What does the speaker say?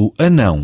o anão.